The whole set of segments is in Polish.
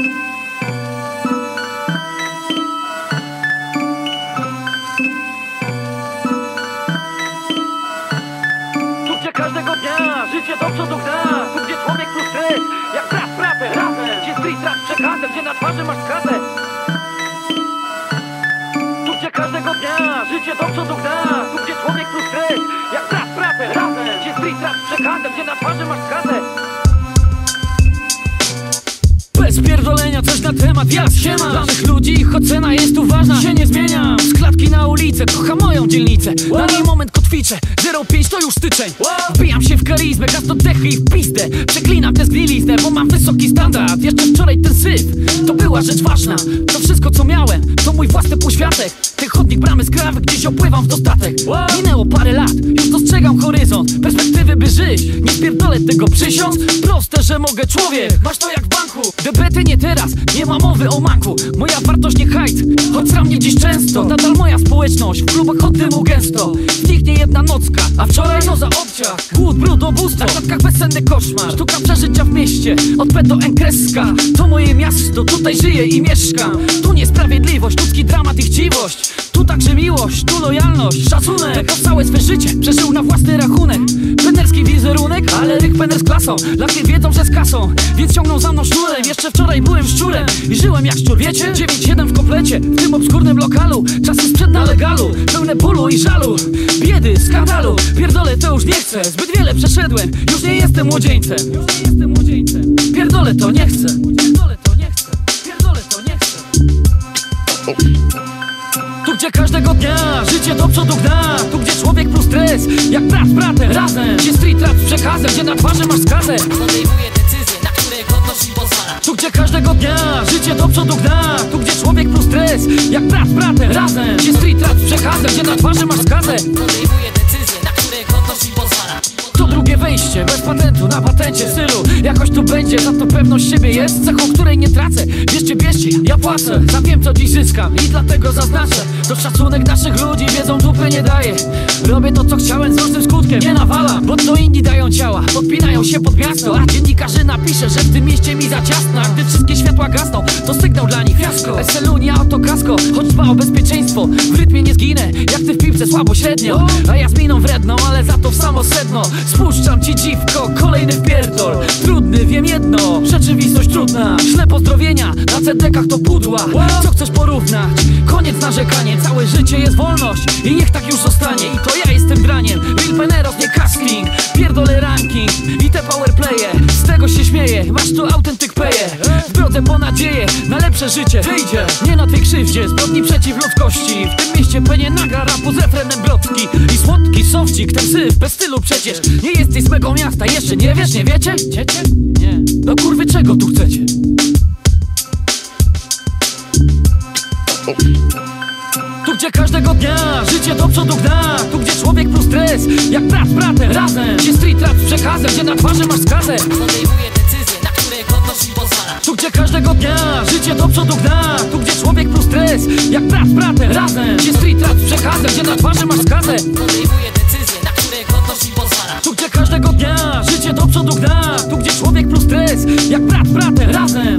Tu gdzie każdego dnia życie do przodu Tu gdzie człowiek Jak brat razem. Gdzie street rap przekazem Gdzie na twarzy masz skazę Tu gdzie każdego dnia życie do przodu gna jak siema Dla mych ludzi ich ocena jest tu ważna. Się nie zmienia. Z klatki na ulicę kocham moją dzielnicę. Na niej moment kotwiczę. 05 to już styczeń. Wbijam się w karizmę, gaz do dechy i w pizdę. Przeklinam tę zgniliznę, bo mam wysoki standard. Jeszcze wczoraj ten syf, to była rzecz ważna. To wszystko co miałem, to mój własny półświatek. Ten chodnik bramy z krawy, gdzieś opływam w dostatek. Minęło parę lat, już dostrzegam horyzont. Perspektywy by żyć, nie spierdolę tego przysiąc. Proste, że mogę człowiek, masz to jak w banku. Debety nie teraz, nie ma mowy o manku. Moja wartość nie hajt, choć sram mnie dziś często. Nadal moja społeczność, w klubach od dymu gęsto. Zniknie jedna nocka, a wczoraj no za obciach. Głód, brud, ubóstwo, na klatkach bezsenny koszmar. Sztuka przeżycia w mieście, od P do N kreska. To moje miasto, tutaj żyję i mieszkam. Tu niesprawiedliwość, ludzki dramat i chciwość. Tu także miłość, tu lojalność, szacunek. To całe swe życie przeżył na własny rachunek ale ryk pener z klasą Lakie wiedzą, że z kasą, więc ciągną za mną sznurem. Jeszcze wczoraj byłem szczurem i żyłem jak szczur, wiecie? 9-7 w komplecie, w tym obskurnym lokalu. Czasy sprzed na legalu, pełne bólu i żalu. Biedy, skandalu, pierdolę to już nie chcę. Zbyt wiele przeszedłem, już nie jestem młodzieńcem. Pierdolę to nie chcę. Pierdolę to nie chcę, to nie chcę. Tu gdzie każdego dnia życie do przodu gna stres, jak brat z bratem Razem, gdzie street rap z przekazem Gdzie na twarzy masz skazę. Podejmuje decyzje, na które godność mi pozwala Tu gdzie każdego dnia życie do przodu gna. Tu gdzie człowiek plus stres, jak brat z bratem Razem, gdzie street rap z przekazem Gdzie na twarzy masz skazę. Podejmuje wejście, bez patentu, na patencie stylu. Jakoś tu będzie, za to pewność siebie jest Cechą, której nie tracę, bierzcie, bierzcie Ja płacę, za wiem co dziś zyskam I dlatego zaznaczę, to szacunek naszych ludzi Wiedzą dupy nie daje. Robię to co chciałem z różnym skutkiem. Nie nawalam, bo to inni dają ciała. Podpinają się pod miasto, a dziennikarzy napisze Że w tym mieście mi za ciasno. A gdy wszystkie światła gasną, to sygnał dla nich fiasko. SLU nie autokasko, choć dba o bezpieczeństwo W rytmie nie zginę, jak ty w piłce słabo średnio A ja z miną wredną, ale za to w samo sedno. Spuszczam ci dziwko, kolejny wpierdol Trudny, wiem jedno, rzeczywistość trudna. Śle pozdrowienia, na cedekach to pudła. Co chcesz porównać? Koniec narzekanie, całe życie jest wolność. I niech tak już zostanie I to ja jestem graniem, Real Peneros, nie casting Pierdolę ranking. I te powerplaye Z tego się śmieję, masz tu autentyk lepsze życie Wyjdzie, nie na tej krzywdzie, zbrodni przeciw ludzkości. W tym mieście penie nagra rapu z refrenem blotki I słodki sowcik, ten syf, bez stylu przecież. Nie jesteś z mego miasta, jeszcze nie wiesz, nie wiecie? Ciecie? Nie. No kurwy, czego tu chcecie? Tu gdzie każdego dnia życie do przodu gna. Tu gdzie człowiek plus stres, jak brat bratem Razem, gdzie street rap z przekazem Gdzie na twarzy masz skazę do przodu gna. Tu gdzie człowiek plus stres, jak brat z bratem Razem, gdzie street rap z przekazem Gdzie na twarzy masz skazę. Podejmuje decyzje, na które godność pozwala. Tu gdzie każdego dnia życie do przodu gna. Tu gdzie człowiek plus stres, jak brat z bratem Razem,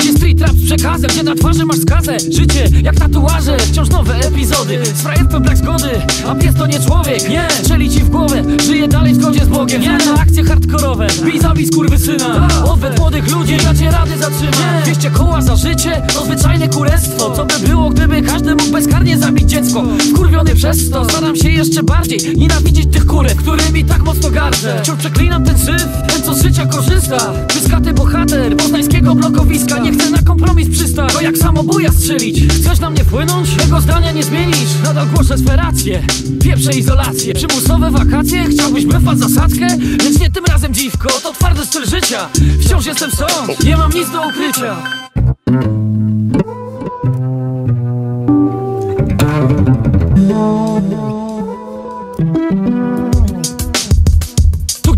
z przekazem Gdzie na twarzy masz skazę Życie jak tatuaże, wciąż nowe epizody. Z frajerstwem brak zgody, a pies to nie człowiek. Nie, strzeli ci w głowę, żyje dalej w zgodzie z Bogiem. Nie na akcje hardkorowe, bij zabij skurwysyna Odwet młodych ludzi, dacie rady zatrzymać 200 koła za życie, to zwyczajne kurestwo. Co by było, gdyby każdy mógł bezkarnie zabić dziecko? Wkurwiony przez to, staram się jeszcze bardziej Nienawidzieć tych kurek, którymi tak mocno gardzę. Wciąż przeklinam ten syf, ten co z życia korzysta. Pyskaty bohater, poznańskiego blokowiska. Nie chcę na kompromis przystać, to jak samobuja strzelić. Chcesz na mnie wpłynąć? Tego zdania nie zmienisz. Nadal głoszę swe racje, pieprze izolację Przymusowe wakacje, chciałbyś brefać zasadzkę? Lecz nie tym razem dziwko, to twardy styl życia. Wciąż jestem sąd, nie mam nic do ukrycia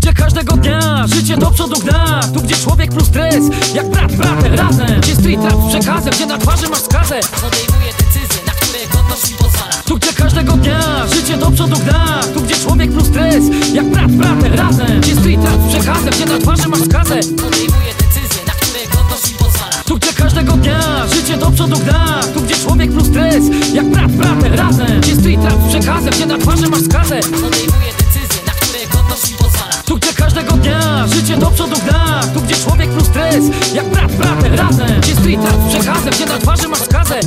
Tu gdzie każdego dnia. Życie do przodu gna. Tu gdzie człowiek plus stres, jak brat bratem Razem, gdzie street rap z przekazem Gdzie na twarzy masz skazę. Podejmuje decyzje, na które godność mi pozwala. Tu gdzie każdego dnia życie do przodu gna. Tu gdzie człowiek plus stres, jak brat bratem Razem, gdzie street rap z przekazem Gdzie na twarzy masz skazę. Podejmuje decyzje, na które godność mi pozwala. Tu gdzie każdego każdego dnia życie do przodu gna. Tu gdzie człowiek plus stres Jak brat bratem razem. Gdzie street rap z przekazem Gdzie na twarzy masz skazę. Podejmuję każdego dnia. Życie do przodu gna Tu gdzie człowiek plus stres Jak brat bratem razem. Gdzie street z przekazem Gdzie na twarzy masz skazę